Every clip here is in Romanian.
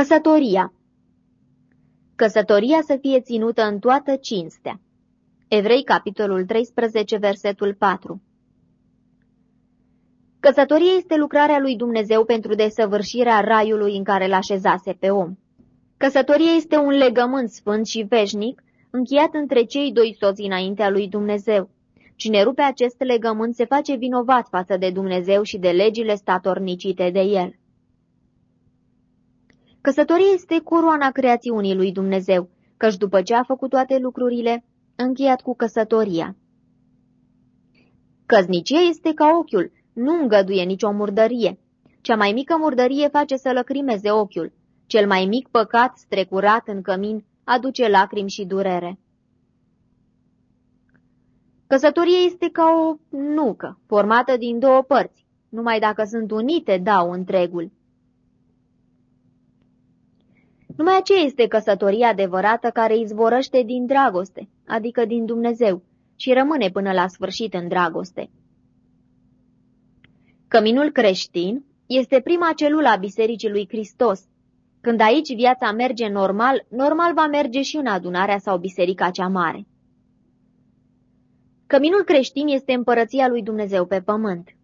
Căsătoria Căsătoria să fie ținută în toată cinstea. Evrei, capitolul 13, versetul 4 Căsătoria este lucrarea lui Dumnezeu pentru desăvârșirea raiului în care l-așezase pe om. Căsătoria este un legământ sfânt și veșnic, încheiat între cei doi soți înaintea lui Dumnezeu. Cine rupe acest legământ se face vinovat față de Dumnezeu și de legile statornicite de el. Căsătoria este coroana creațiunii lui Dumnezeu, căci după ce a făcut toate lucrurile, încheiat cu căsătoria. Căznicia este ca ochiul, nu îngăduie nicio murdărie. Cea mai mică murdărie face să lăcrimeze ochiul. Cel mai mic păcat strecurat în cămin aduce lacrimi și durere. Căsătoria este ca o nucă, formată din două părți. Numai dacă sunt unite, dau întregul. Numai aceea este căsătoria adevărată care izvorăște din dragoste, adică din Dumnezeu, și rămâne până la sfârșit în dragoste. Căminul creștin este prima celulă a Bisericii lui Hristos. Când aici viața merge normal, normal va merge și în adunarea sau biserica cea mare. Căminul creștin este împărăția lui Dumnezeu pe pământ.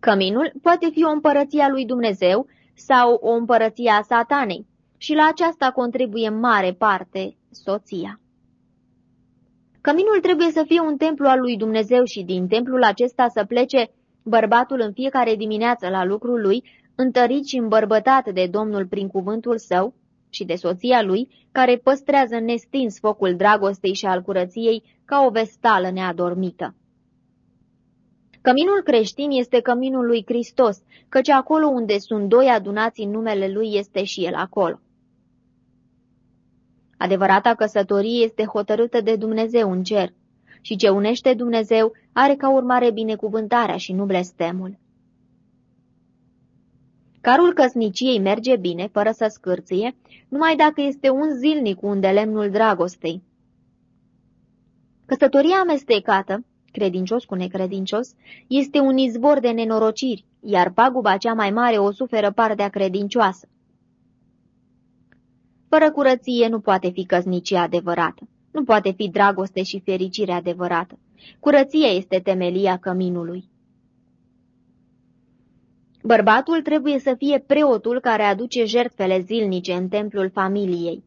Căminul poate fi o împărăție a lui Dumnezeu sau o împărăție a satanei și la aceasta contribuie în mare parte soția. Căminul trebuie să fie un templu al lui Dumnezeu și din templul acesta să plece bărbatul în fiecare dimineață la lucrul lui, întărit și îmbărbătat de Domnul prin cuvântul său și de soția lui, care păstrează nestins focul dragostei și al curăției ca o vestală neadormită. Căminul creștin este căminul lui Hristos, căci acolo unde sunt doi adunați în numele lui este și el acolo. Adevărata căsătorie este hotărâtă de Dumnezeu în cer și ce unește Dumnezeu are ca urmare binecuvântarea și nu blestemul. Carul căsniciei merge bine, fără să scârție, numai dacă este un zilnic unde lemnul dragostei. Căsătoria amestecată, credincios cu necredincios, este un izvor de nenorociri, iar paguba cea mai mare o suferă partea credincioasă. Fără curăție nu poate fi căsnicie adevărată, nu poate fi dragoste și fericire adevărată. Curăția este temelia căminului. Bărbatul trebuie să fie preotul care aduce jertfele zilnice în templul familiei.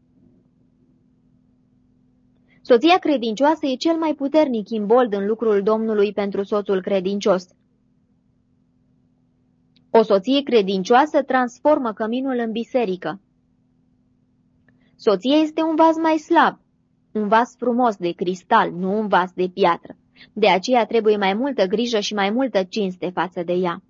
Soția credincioasă e cel mai puternic imbold în lucrul Domnului pentru soțul credincios. O soție credincioasă transformă căminul în biserică. Soția este un vas mai slab, un vas frumos de cristal, nu un vas de piatră. De aceea trebuie mai multă grijă și mai multă cinste față de ea.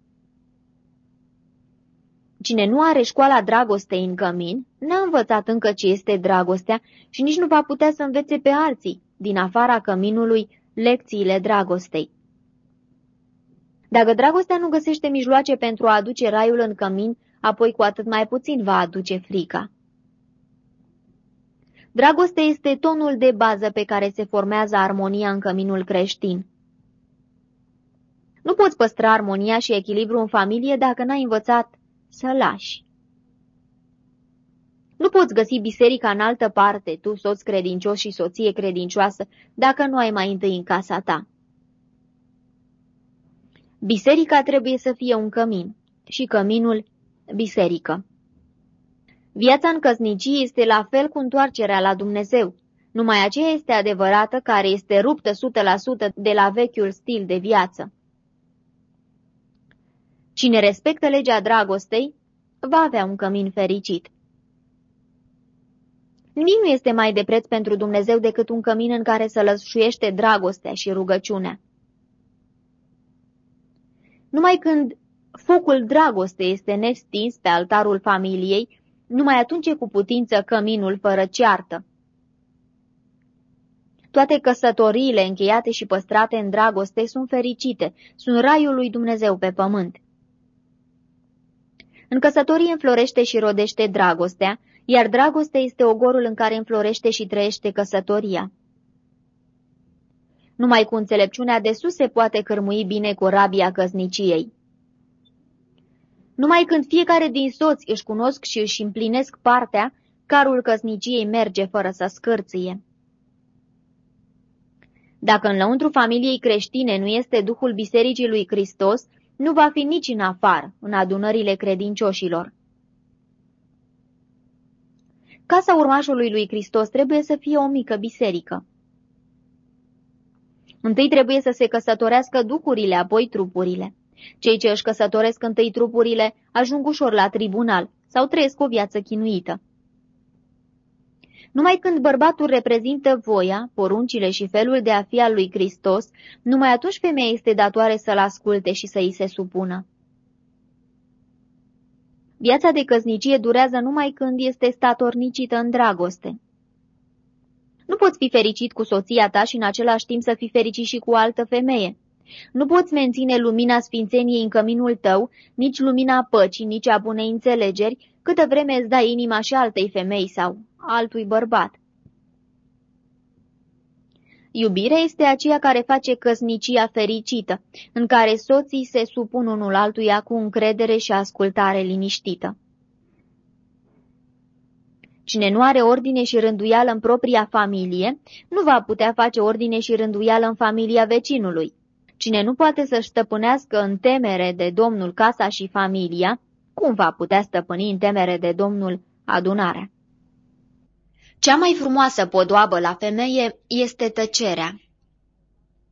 Cine nu are școala dragostei în cămin, n-a învățat încă ce este dragostea și nici nu va putea să învețe pe alții, din afara căminului, lecțiile dragostei. Dacă dragostea nu găsește mijloace pentru a aduce raiul în cămin, apoi cu atât mai puțin va aduce frica. Dragostea este tonul de bază pe care se formează armonia în căminul creștin. Nu poți păstra armonia și echilibru în familie dacă n-ai învățat să lași. Nu poți găsi biserica în altă parte, tu, soț credincios și soție credincioasă, dacă nu ai mai întâi în casa ta. Biserica trebuie să fie un cămin și căminul biserică. Viața în căsnicie este la fel cu întoarcerea la Dumnezeu. Numai aceea este adevărată care este ruptă 100% de la vechiul stil de viață. Cine respectă legea dragostei va avea un cămin fericit. Nimic nu este mai de preț pentru Dumnezeu decât un cămin în care să lășuiește dragostea și rugăciunea. Numai când focul dragostei este nestins pe altarul familiei, numai atunci e cu putință căminul fără ceartă. Toate căsătoriile încheiate și păstrate în dragoste sunt fericite, sunt raiul lui Dumnezeu pe pământ. În căsătorie înflorește și rodește dragostea, iar dragostea este ogorul în care înflorește și trăiește căsătoria. Numai cu înțelepciunea de sus se poate cărmui bine cu rabia căsniciei. Numai când fiecare din soți își cunosc și își împlinesc partea, carul căsniciei merge fără să scârție. Dacă în lăuntru familiei creștine nu este Duhul Bisericii lui Hristos, nu va fi nici în afară, în adunările credincioșilor. Casa urmașului lui Hristos trebuie să fie o mică biserică. Întâi trebuie să se căsătorească duhurile, apoi trupurile. Cei ce își căsătoresc întâi trupurile ajung ușor la tribunal sau trăiesc o viață chinuită. Numai când bărbatul reprezintă voia, poruncile și felul de a fi al lui Hristos, numai atunci femeia este datoare să-l asculte și să îi se supună. Viața de căsnicie durează numai când este statornicită în dragoste. Nu poți fi fericit cu soția ta și în același timp să fii fericit și cu o altă femeie. Nu poți menține lumina sfințeniei în căminul tău, nici lumina păcii, nici a bunei înțelegeri, câtă vreme îți dai inima și altei femei sau altui bărbat. Iubirea este aceea care face căsnicia fericită, în care soții se supun unul altuia cu încredere și ascultare liniștită. Cine nu are ordine și rânduială în propria familie, nu va putea face ordine și rânduială în familia vecinului. Cine nu poate să-și stăpânească în temere de Domnul casa și familia, cum va putea stăpâni în temere de Domnul adunarea? Cea mai frumoasă podoabă la femeie este tăcerea.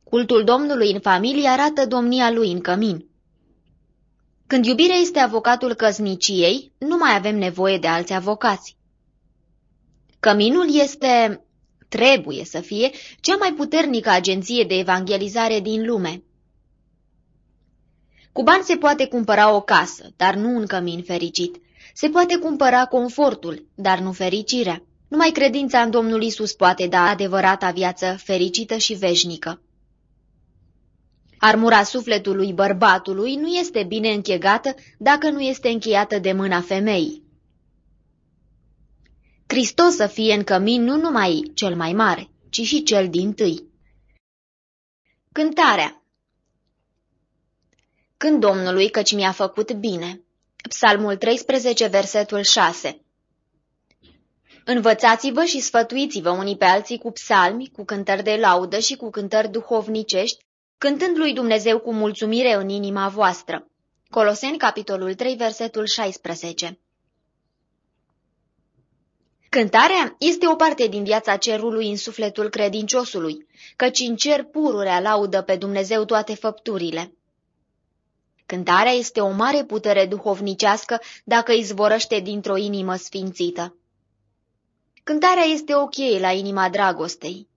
Cultul Domnului în familie arată domnia lui în cămin. Când iubirea este avocatul căsniciei, nu mai avem nevoie de alți avocați. Căminul este, trebuie să fie, cea mai puternică agenție de evangelizare din lume. Cu bani se poate cumpăra o casă, dar nu un cămin fericit. Se poate cumpăra confortul, dar nu fericirea. Numai credința în Domnul Isus poate da adevărata viață fericită și veșnică. Armura sufletului bărbatului nu este bine închegată dacă nu este încheiată de mâna femeii. Hristos să fie în cămin nu numai cel mai mare, ci și cel din tâi. Cântarea Când Domnului, căci mi-a făcut bine. Psalmul 13, versetul 6 Învățați-vă și sfătuiți-vă unii pe alții cu psalmi, cu cântări de laudă și cu cântări duhovnicești, cântând lui Dumnezeu cu mulțumire în inima voastră. Coloseni, capitolul 3, versetul 16 Cântarea este o parte din viața cerului în sufletul credinciosului, căci în cer pururea laudă pe Dumnezeu toate făpturile. Cântarea este o mare putere duhovnicească dacă izvorăște dintr-o inimă sfințită. Cântarea este o cheie la inima dragostei.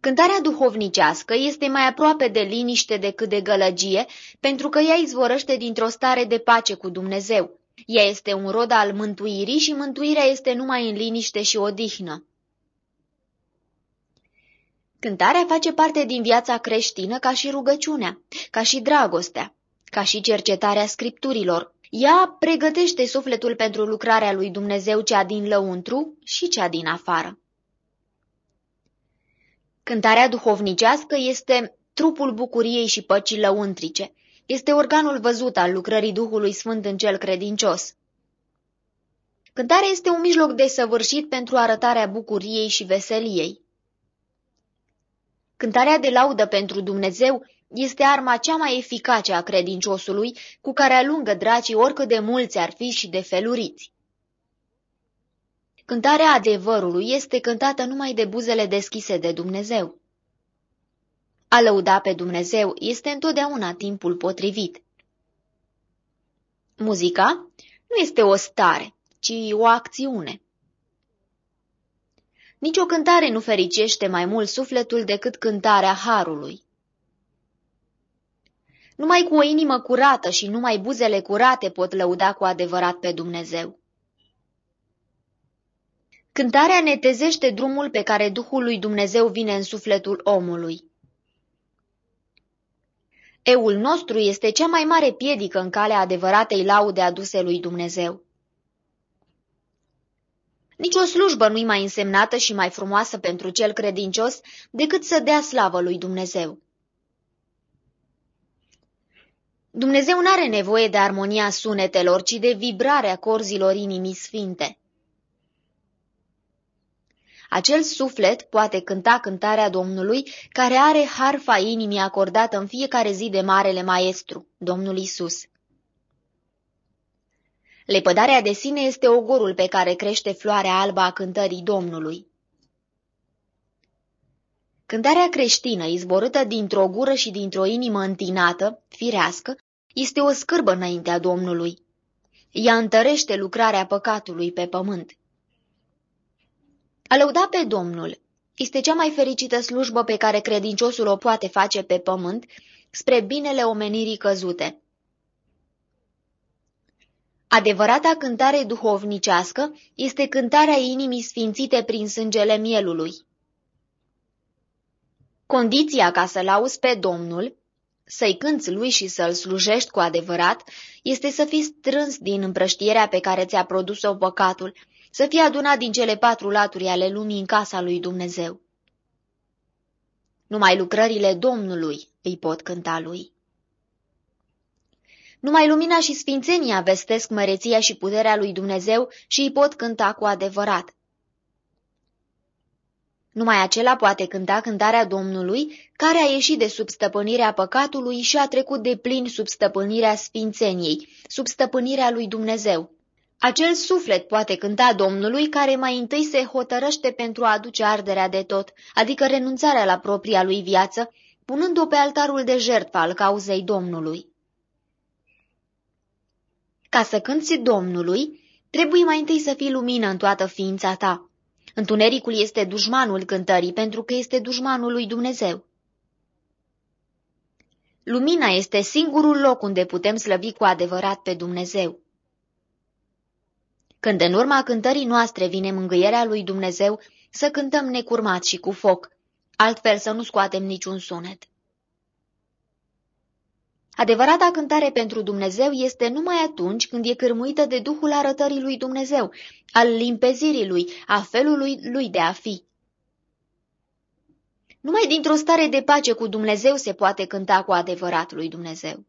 Cântarea duhovnicească este mai aproape de liniște decât de gălăgie, pentru că ea izvorăște dintr-o stare de pace cu Dumnezeu. Ea este un rod al mântuirii și mântuirea este numai în liniște și odihnă. Cântarea face parte din viața creștină ca și rugăciunea, ca și dragostea, ca și cercetarea scripturilor, ea pregătește sufletul pentru lucrarea lui Dumnezeu cea din lăuntru și cea din afară. Cântarea duhovnicească este trupul bucuriei și păcii lăuntrice. Este organul văzut al lucrării Duhului Sfânt în cel credincios. Cântarea este un mijloc de săvârșit pentru arătarea bucuriei și veseliei. Cântarea de laudă pentru Dumnezeu este arma cea mai eficace a credinciosului, cu care alungă dracii oricât de mulți ar fi și de feluriți. Cântarea adevărului este cântată numai de buzele deschise de Dumnezeu. A lăuda pe Dumnezeu este întotdeauna timpul potrivit. Muzica nu este o stare, ci o acțiune. Nici o cântare nu fericește mai mult sufletul decât cântarea Harului. Numai cu o inimă curată și numai buzele curate pot lăuda cu adevărat pe Dumnezeu. Cântarea netezește drumul pe care Duhul lui Dumnezeu vine în sufletul omului. Eul nostru este cea mai mare piedică în calea adevăratei laude aduse lui Dumnezeu. Nici o slujbă nu-i mai însemnată și mai frumoasă pentru cel credincios decât să dea slavă lui Dumnezeu. Dumnezeu nu are nevoie de armonia sunetelor, ci de vibrarea corzilor inimii sfinte. Acel suflet poate cânta cântarea Domnului, care are harfa inimii acordată în fiecare zi de Marele Maestru, Domnul Isus. Lepădarea de sine este ogorul pe care crește floarea albă a cântării Domnului. Cântarea creștină, izborâtă dintr-o gură și dintr-o inimă întinată, firească, este o scârbă înaintea Domnului. Ea întărește lucrarea păcatului pe pământ. A lăuda pe Domnul este cea mai fericită slujbă pe care credinciosul o poate face pe pământ spre binele omenirii căzute. Adevărata cântare duhovnicească este cântarea inimii sfințite prin sângele mielului. Condiția ca să-L auzi pe Domnul, să-i cânți lui și să-L slujești cu adevărat, este să fii strâns din împrăștierea pe care ți-a produs-o păcatul, să fii adunat din cele patru laturi ale lumii în casa lui Dumnezeu. Numai lucrările Domnului îi pot cânta lui. Numai lumina și sfințenia vestesc măreția și puterea lui Dumnezeu și îi pot cânta cu adevărat. Numai acela poate cânta cântarea Domnului, care a ieșit de sub stăpânirea păcatului și a trecut de plin sub stăpânirea sfințeniei, sub stăpânirea lui Dumnezeu. Acel suflet poate cânta Domnului care mai întâi se hotărăște pentru a aduce arderea de tot, adică renunțarea la propria lui viață, punând-o pe altarul de jertfă al cauzei Domnului. Ca să cânți Domnului, trebuie mai întâi să fii lumină în toată ființa ta. Întunericul este dușmanul cântării, pentru că este dușmanul lui Dumnezeu. Lumina este singurul loc unde putem slăvi cu adevărat pe Dumnezeu. Când în urma cântării noastre vine mângâierea lui Dumnezeu, să cântăm necurmat și cu foc, altfel să nu scoatem niciun sunet. Adevărata cântare pentru Dumnezeu este numai atunci când e cârmuită de Duhul arătării lui Dumnezeu, al limpezirii lui, a felului lui de a fi. Numai dintr-o stare de pace cu Dumnezeu se poate cânta cu adevărat lui Dumnezeu.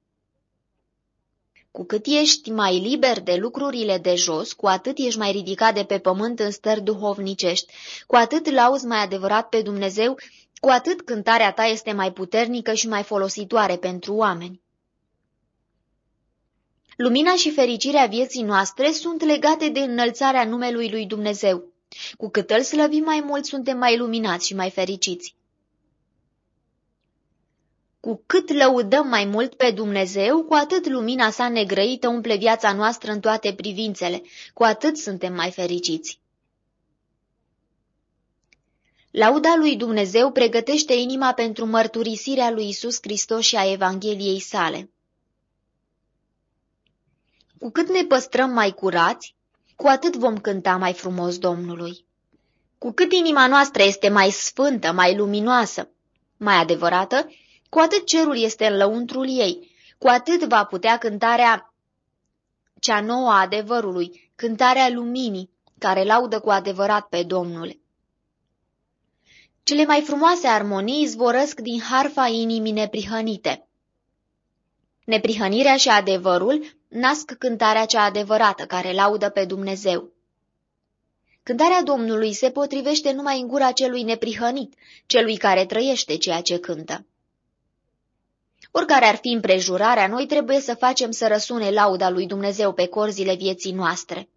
Cu cât ești mai liber de lucrurile de jos, cu atât ești mai ridicat de pe pământ în stări duhovnicești, cu atât lauzi mai adevărat pe Dumnezeu, cu atât cântarea ta este mai puternică și mai folositoare pentru oameni. Lumina și fericirea vieții noastre sunt legate de înălțarea numelui lui Dumnezeu. Cu cât îl slăvim mai mult, suntem mai luminați și mai fericiți. Cu cât lăudăm mai mult pe Dumnezeu, cu atât lumina sa negrăită umple viața noastră în toate privințele, cu atât suntem mai fericiți. Lauda lui Dumnezeu pregătește inima pentru mărturisirea lui Isus Hristos și a Evangheliei sale. Cu cât ne păstrăm mai curați, cu atât vom cânta mai frumos Domnului. Cu cât inima noastră este mai sfântă, mai luminoasă, mai adevărată, cu atât cerul este în lăuntrul ei, cu atât va putea cântarea cea nouă a adevărului, cântarea luminii, care laudă cu adevărat pe Domnul. Cele mai frumoase armonii zvorăsc din harfa inimii neprihănite. Neprihănirea și adevărul nasc cântarea cea adevărată, care laudă pe Dumnezeu. Cântarea Domnului se potrivește numai în gura celui neprihănit, celui care trăiește ceea ce cântă. Oricare ar fi împrejurarea, noi trebuie să facem să răsune lauda lui Dumnezeu pe corzile vieții noastre.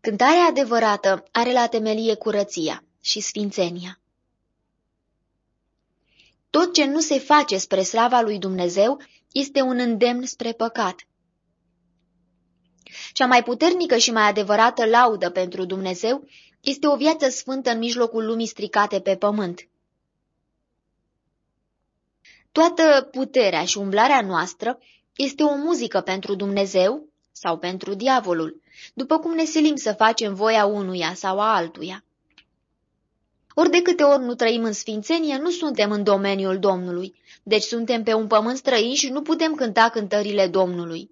Cântarea adevărată are la temelie curăția și sfințenia. Tot ce nu se face spre slava lui Dumnezeu este un îndemn spre păcat. Cea mai puternică și mai adevărată laudă pentru Dumnezeu este o viață sfântă în mijlocul lumii stricate pe pământ. Toată puterea și umblarea noastră este o muzică pentru Dumnezeu sau pentru diavolul, după cum ne silim să facem voia unuia sau a altuia. Ori de câte ori nu trăim în sfințenie, nu suntem în domeniul Domnului, deci suntem pe un pământ străin și nu putem cânta cântările Domnului.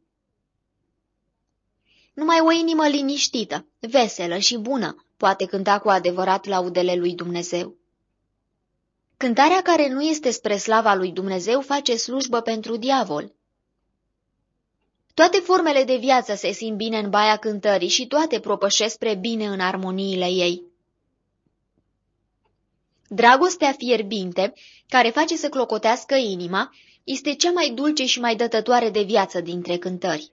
Numai o inimă liniștită, veselă și bună poate cânta cu adevărat laudele lui Dumnezeu. Cântarea care nu este spre slava lui Dumnezeu face slujbă pentru diavol. Toate formele de viață se simt bine în baia cântării și toate propășesc spre bine în armoniile ei. Dragostea fierbinte, care face să clocotească inima, este cea mai dulce și mai dătătoare de viață dintre cântări.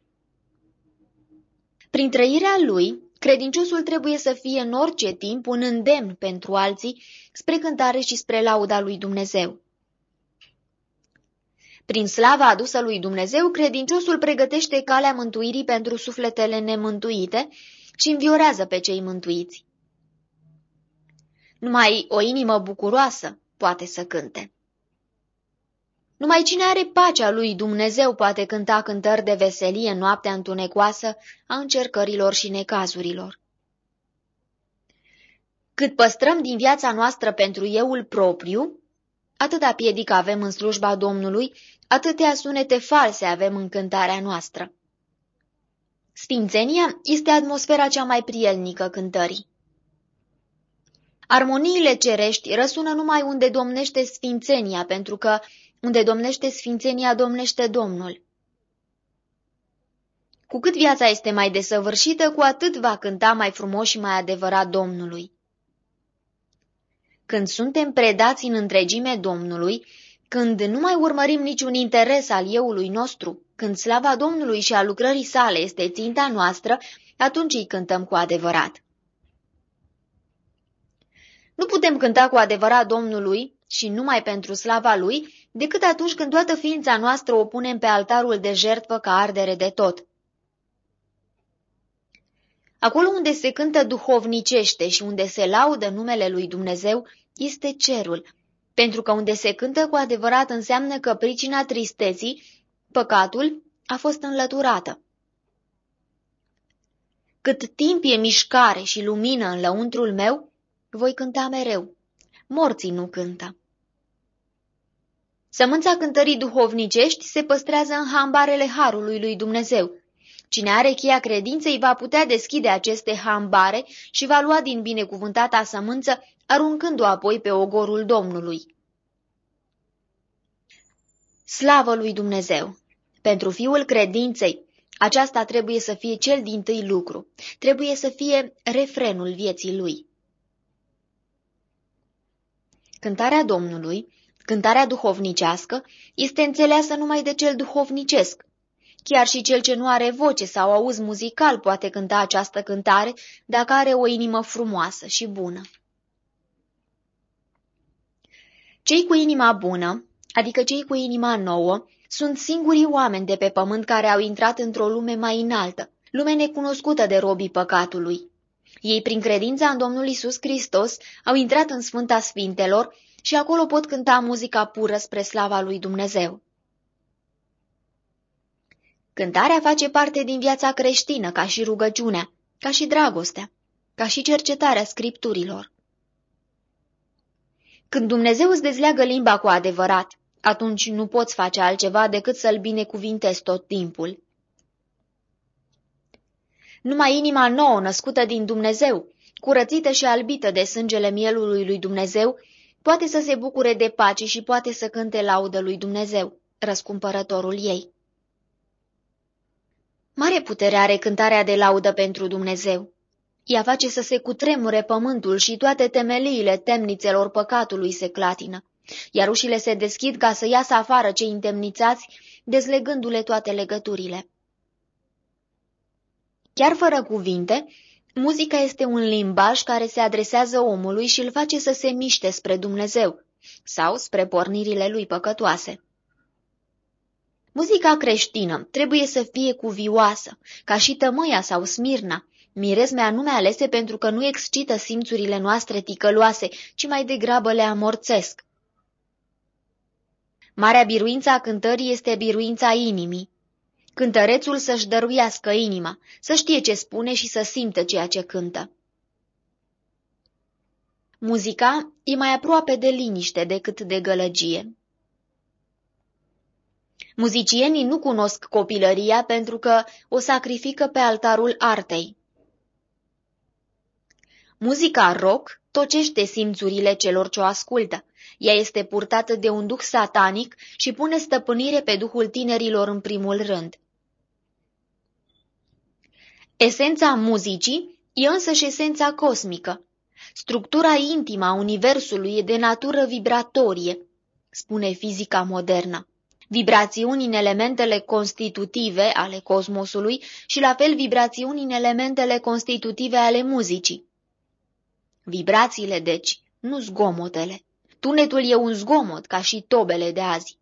Prin trăirea lui, credinciosul trebuie să fie în orice timp un îndemn pentru alții spre cântare și spre lauda lui Dumnezeu. Prin slava adusă lui Dumnezeu, credinciosul pregătește calea mântuirii pentru sufletele nemântuite și înviorează pe cei mântuiți. Numai o inimă bucuroasă poate să cânte. Numai cine are pacea lui Dumnezeu poate cânta cântări de veselie în noaptea întunecoasă a încercărilor și necazurilor. Cât păstrăm din viața noastră pentru euul propriu, atâta piedică avem în slujba Domnului, atâtea sunete false avem în cântarea noastră. Sfințenia este atmosfera cea mai prielnică cântării. Armoniile cerești răsună numai unde domnește sfințenia, pentru că unde domnește sfințenia, domnește Domnul. Cu cât viața este mai desăvârșită, cu atât va cânta mai frumos și mai adevărat Domnului. Când suntem predați în întregime Domnului, când nu mai urmărim niciun interes al euului nostru, când slava Domnului și a lucrării sale este ținta noastră, atunci îi cântăm cu adevărat. Nu putem cânta cu adevărat Domnului și numai pentru slava Lui, decât atunci când toată ființa noastră o punem pe altarul de jertfă ca ardere de tot. Acolo unde se cântă duhovnicește și unde se laudă numele lui Dumnezeu, este cerul, pentru că unde se cântă cu adevărat înseamnă că pricina tristeții, păcatul, a fost înlăturată. Cât timp e mișcare și lumină în lăuntrul meu, voi cânta mereu. Morții nu cântă. Sămânța cântării duhovnicești se păstrează în hambarele harului lui Dumnezeu. Cine are cheia credinței va putea deschide aceste hambare și va lua din binecuvântata sămânță, aruncându-o apoi pe ogorul Domnului. Slavă lui Dumnezeu! Pentru fiul credinței, aceasta trebuie să fie cel din tâi lucru, trebuie să fie refrenul vieții lui. Cântarea Domnului Cântarea duhovnicească este înțeleasă numai de cel duhovnicesc. Chiar și cel ce nu are voce sau auz muzical poate cânta această cântare dacă are o inimă frumoasă și bună. Cei cu inima bună, adică cei cu inima nouă, sunt singurii oameni de pe pământ care au intrat într-o lume mai înaltă, lume necunoscută de robii păcatului. Ei, prin credința în Domnul Isus Hristos, au intrat în Sfânta Sfintelor și acolo pot cânta muzica pură spre slava lui Dumnezeu. Cântarea face parte din viața creștină, ca și rugăciunea, ca și dragostea, ca și cercetarea scripturilor. Când Dumnezeu îți dezleagă limba cu adevărat, atunci nu poți face altceva decât să-L binecuvintezi tot timpul. Numai inima nouă, născută din Dumnezeu, curățită și albită de sângele mielului lui Dumnezeu, poate să se bucure de pace și poate să cânte laudă lui Dumnezeu, răscumpărătorul ei. Mare putere are cântarea de laudă pentru Dumnezeu. Ea face să se cutremure pământul și toate temeliile temnițelor păcatului se clatină, iar ușile se deschid ca să iasă afară cei întemnițați, dezlegându-le toate legăturile. Chiar fără cuvinte, Muzica este un limbaj care se adresează omului și îl face să se miște spre Dumnezeu sau spre pornirile lui păcătoase. Muzica creștină trebuie să fie cuvioasă, ca și tămâia sau smirna, mirezme anume alese pentru că nu excită simțurile noastre ticăloase, ci mai degrabă le amorțesc. Marea biruință a cântării este biruința inimii cântărețul să-și dăruiască inima, să știe ce spune și să simtă ceea ce cântă. Muzica e mai aproape de liniște decât de gălăgie. Muzicienii nu cunosc copilăria pentru că o sacrifică pe altarul artei. Muzica rock tocește simțurile celor ce o ascultă. Ea este purtată de un duh satanic și pune stăpânire pe duhul tinerilor în primul rând. Esența muzicii e însăși esența cosmică. Structura intimă a Universului e de natură vibratorie, spune fizica modernă. Vibrațiuni în elementele constitutive ale cosmosului și la fel vibrațiuni în elementele constitutive ale muzicii. Vibrațiile, deci, nu zgomotele. Tunetul e un zgomot, ca și tobele de azi.